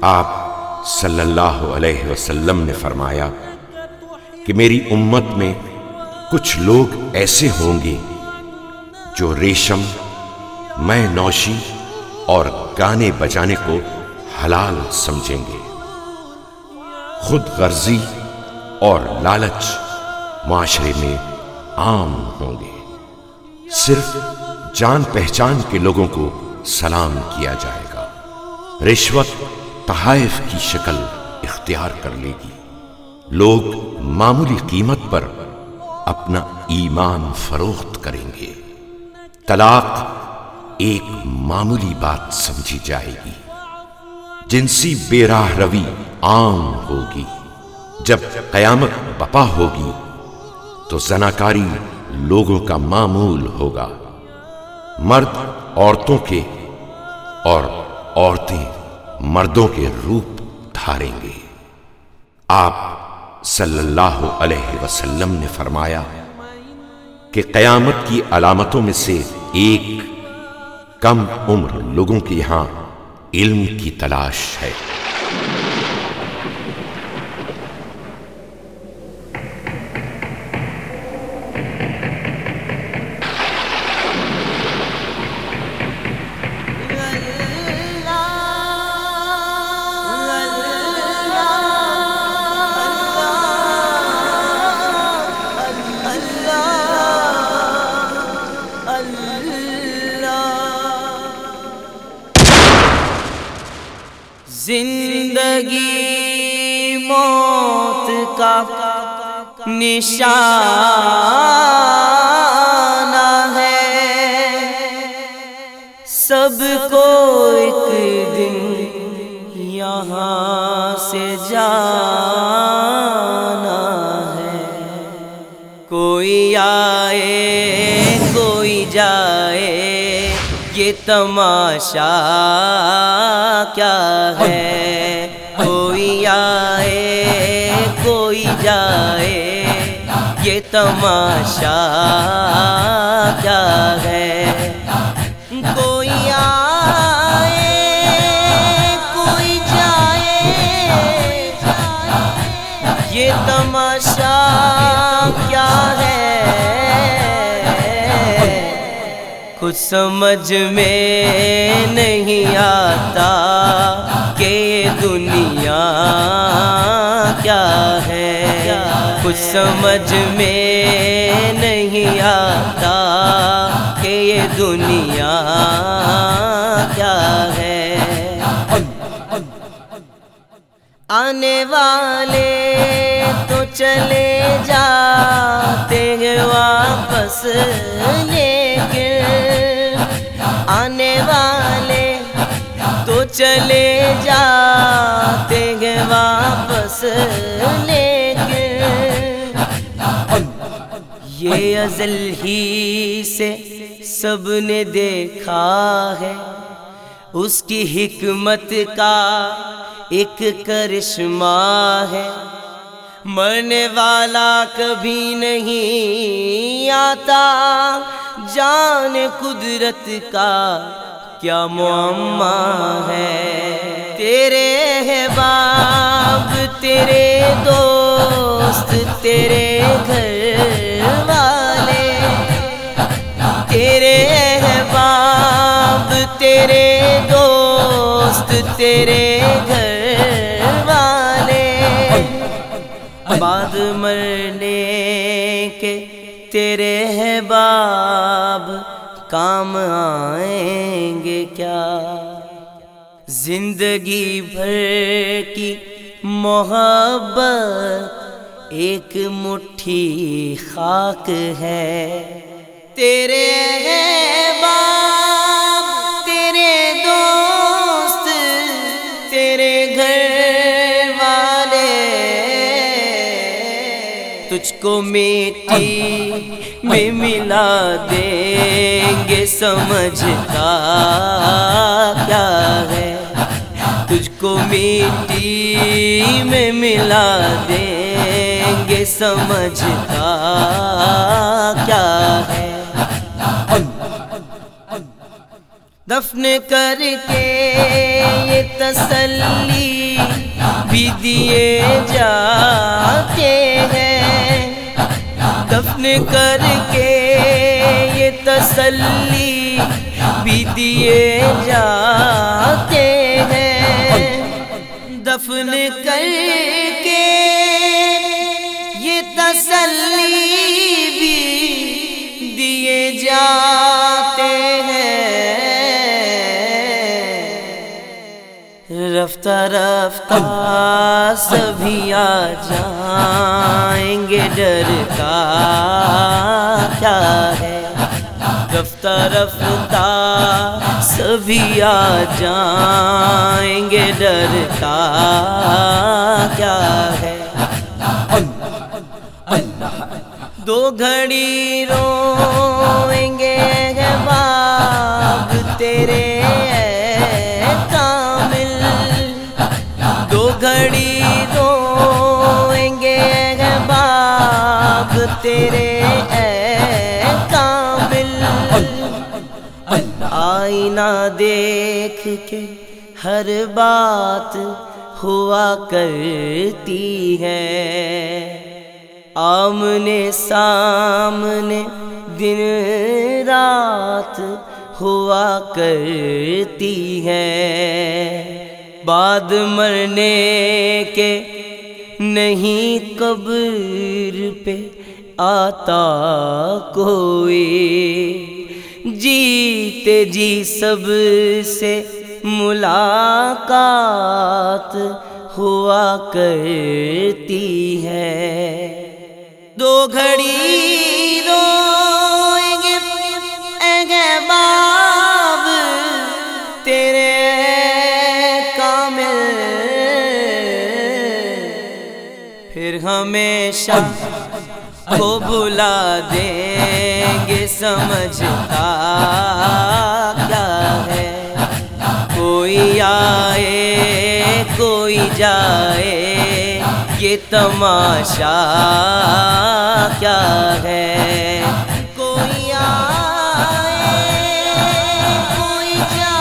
آپ صلی اللہ علیہ وسلم نے فرمایا کہ میری امت میں کچھ لوگ ایسے ہوں گے جو ریشم، میں نوشی اور گانے بجانے کو حلال سمجھیں گے۔ خود غرضی اور لالچ معاشرے میں عام ہوں گے۔ صرف جان پہچان کے لوگوں کو سلام کیا جائے گا۔ رشوت تحائف کی شکل اختیار کر لے گی۔ لوگ معمولی قیمت پر اپنا ایمان فروخت کریں گے۔ طلاق ایک معمولی بات سمجھی جائے گی۔ جنسی بے راہ روی عام ہوگی۔ جب قیامت بپا ہوگی تو زناکاری لوگوں کا معمول ہوگا۔ مرد عورتوں کے اور عورتیں مردوں کے روپ دھاریں گے۔ آپ صلی اللہ علیہ وسلم نے فرمایا کہ قیامت کی علامتوں میں سے ایک کم عمر لوگوں کے یہاں علم کی تلاش ہے۔ کا نشانہ ہے۔ سب کو ایک دن یہاں سے جانا ہے۔ کوئی آئے، کوئی جائے، یہ تماشا کیا ہے؟ کوئی جائے، یہ تماشا کیا ہے؟ کوئی آئے، کوئی جائے، یہ تماشا کیا ہے؟ کچھ سمجھ میں نہیں آتا کہ دنیا کیا ہے؟ کچھ سمجھ میں نہیں آتا کہ یہ دنیا کیا ہے۔ آنے والے تو چلے جاتے ہیں واپس لیکن چلے جاتے ہیں واپس لیکن یہ ازل ہی سے سب نے دیکھا ہے۔ اس کی حکمت کا ایک کرشمہ ہے۔ مرنے والا کبھی نہیں آتا۔ جان قدرت کا کیا معمہ ہے؟ تیرے ہے تیرے دوست، تیرے گھر والے۔ تیرے ہے تیرے دوست، تیرے گھر والے۔ بعد مرنے کے تیرے ہے باب کام آئیں گے کیا؟ زندگی بھر کی محبت ایک مٹھی خاک ہے۔ تیرے کو میٹھی میں ملا دیں گے، سمجھتا کیا ہے؟ تجھ کو مٹی میں ملا دیں گے، سمجھتا کیا ہے؟ دفن کر کے یہ تسلی بھی دیے جاتے ہیں۔ دفن کر کے یہ تسلی بھی دیے جاتے ہیں۔ دفن کر کے یہ تسلی بھی دیے جاتے رفتہ رفتہ سبھی آ جائیں گے، ڈر کا کیا ہے؟ رفتہ رفتہ سبھی آ جائیں گے، ڈر کا کیا ہے؟ دو گھڑی روئیں آئینہ دیکھ کے ہر بات ہوا کرتی ہے۔ آمنے سامنے دن رات ہوا کرتی ہے۔ بعد مرنے کے نہیں قبر پہ آتا کوئی۔ جیتے جی سب سے ملاقات ہوا کرتی ہے۔ دو گھڑی روئیں گے۔ اے باب، تیرے کامل۔ پھر ہمیشہ کو بلا دیں گے، سمجھتا کیا ہے؟ کوئی آئے، کوئی جائے، یہ تماشا کیا ہے؟ کوئی آئے، کوئی جائے۔